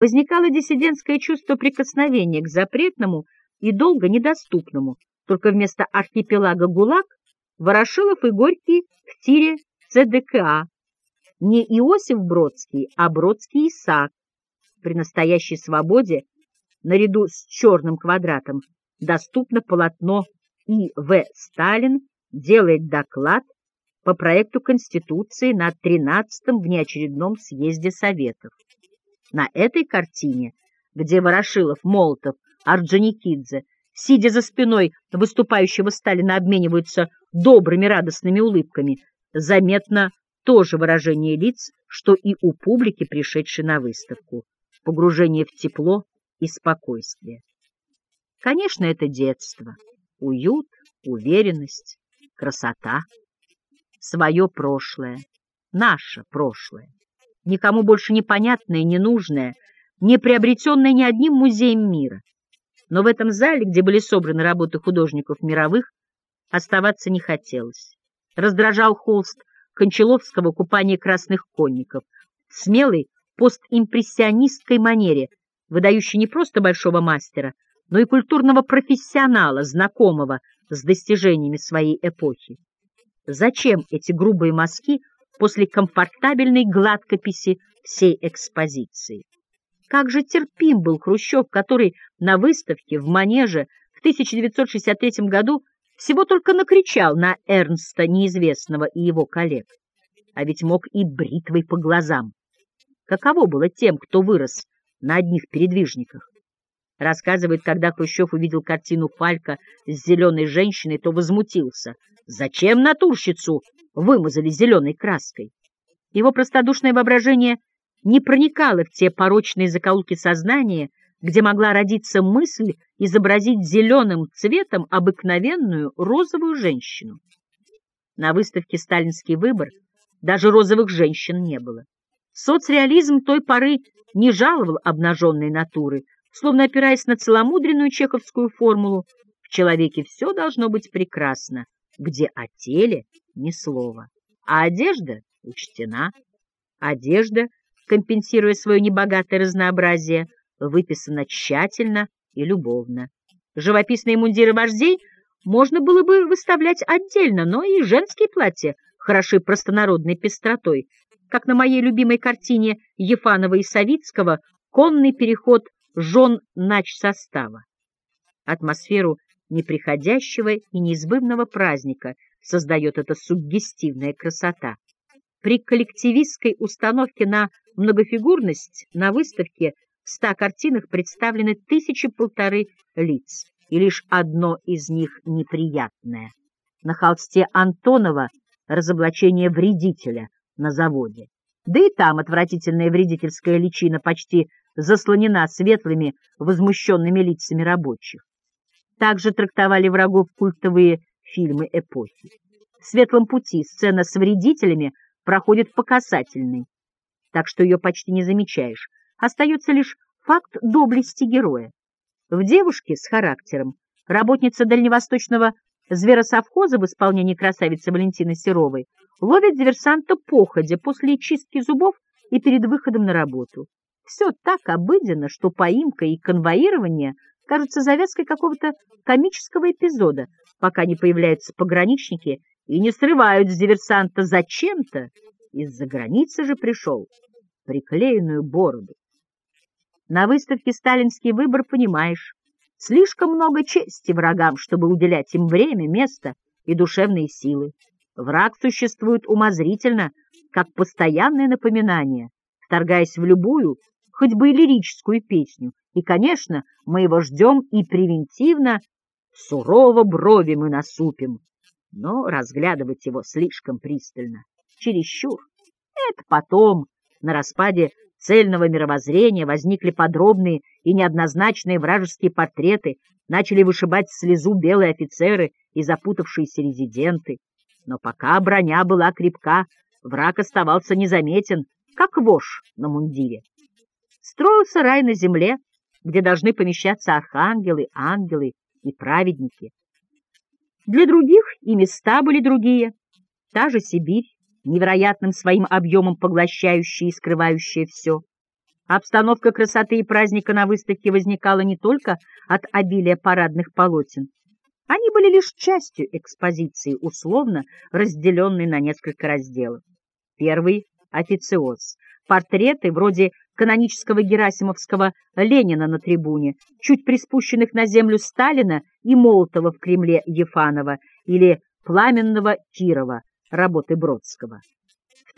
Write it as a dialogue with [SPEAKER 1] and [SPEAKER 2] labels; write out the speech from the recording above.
[SPEAKER 1] возникало диссидентское чувство прикосновения к запретному и долго недоступному, только вместо архипелага ГУЛАГ Ворошилов и Горький в тире ЦДКА. Не Иосиф Бродский, а Бродский Исаак. При настоящей свободе, наряду с черным квадратом, доступно полотно И. В. Сталин делает доклад по проекту Конституции на 13-м внеочередном съезде Советов. На этой картине, где Ворошилов, Молотов, Орджоникидзе, сидя за спиной выступающего Сталина, обмениваются добрыми радостными улыбками, заметно то же выражение лиц, что и у публики, пришедшей на выставку, погружение в тепло и спокойствие. Конечно, это детство, уют, уверенность, красота, свое прошлое, наше прошлое, никому больше непонятное, ненужное, не приобретенное ни одним музеем мира. Но в этом зале, где были собраны работы художников мировых, оставаться не хотелось. Раздражал холст Кончаловского «Купание красных конников», смелой постимпрессионистской манере, выдающей не просто большого мастера, но и культурного профессионала, знакомого с достижениями своей эпохи. Зачем эти грубые мазки после комфортабельной гладкописи всей экспозиции? Как же терпим был Хрущев, который на выставке в Манеже в 1963 году всего только накричал на Эрнста неизвестного и его коллег. А ведь мог и бритвой по глазам. Каково было тем, кто вырос на одних передвижниках? Рассказывает, когда Хрущев увидел картину Фалька с зеленой женщиной, то возмутился. Зачем натурщицу вымазали зеленой краской? Его простодушное воображение не проникало в те порочные закоулки сознания, где могла родиться мысль изобразить зеленым цветом обыкновенную розовую женщину. На выставке «Сталинский выбор» даже розовых женщин не было. Соцреализм той поры не жаловал обнаженной натуры, словно опираясь на целомудренную чеховскую формулу «в человеке все должно быть прекрасно, где о теле ни слова, а одежда учтена». Одежда, компенсируя свое небогатое разнообразие, выписана тщательно и любовно. Живописные мундиры вождей можно было бы выставлять отдельно, но и женские платья хороши простонародной пестротой, как на моей любимой картине Ефанова и Савицкого «Конный переход жен нач состава». Атмосферу неприходящего и неизбывного праздника создает эта суггестивная красота. При коллективистской установке на многофигурность на выставке в ста картинах представлены тысячи полторы лиц, и лишь одно из них неприятное. На холсте Антонова разоблачение вредителя на заводе. Да и там отвратительная вредительская личина почти заслонена светлыми, возмущенными лицами рабочих. Также трактовали врагов культовые фильмы эпохи. В «Светлом пути» сцена с вредителями проходит по касательной, так что ее почти не замечаешь. Остается лишь факт доблести героя. В девушке с характером работница дальневосточного зверосовхоза в исполнении красавицы Валентины Серовой ловит диверсанта походя после чистки зубов и перед выходом на работу. Все так обыденно, что поимка и конвоирование кажутся завязкой какого-то комического эпизода, пока не появляются пограничники и не срывают с диверсанта зачем-то, из-за границы же пришел, приклеенную бороду. На выставке «Сталинский выбор» понимаешь, слишком много чести врагам, чтобы уделять им время, место и душевные силы. Враг существует умозрительно, как постоянное напоминание, вторгаясь в любую, хоть бы и лирическую песню. И, конечно, мы его ждем и превентивно, сурово брови мы насупим, но разглядывать его слишком пристально, чересчур. Это потом, на распаде цельного мировоззрения, возникли подробные и неоднозначные вражеские портреты, начали вышибать слезу белые офицеры и запутавшиеся резиденты. Но пока броня была крепка, враг оставался незаметен, как вошь на мундире. Строился рай на земле, где должны помещаться архангелы, ангелы и праведники. Для других и места были другие. Та же Сибирь, невероятным своим объемом поглощающая и скрывающая все. Обстановка красоты и праздника на выставке возникала не только от обилия парадных полотен. Они были лишь частью экспозиции, условно разделенной на несколько разделов. Первый — официоз. Портреты вроде канонического герасимовского Ленина на трибуне, чуть приспущенных на землю Сталина и Молотова в Кремле Ефанова или пламенного Кирова, работы Бродского.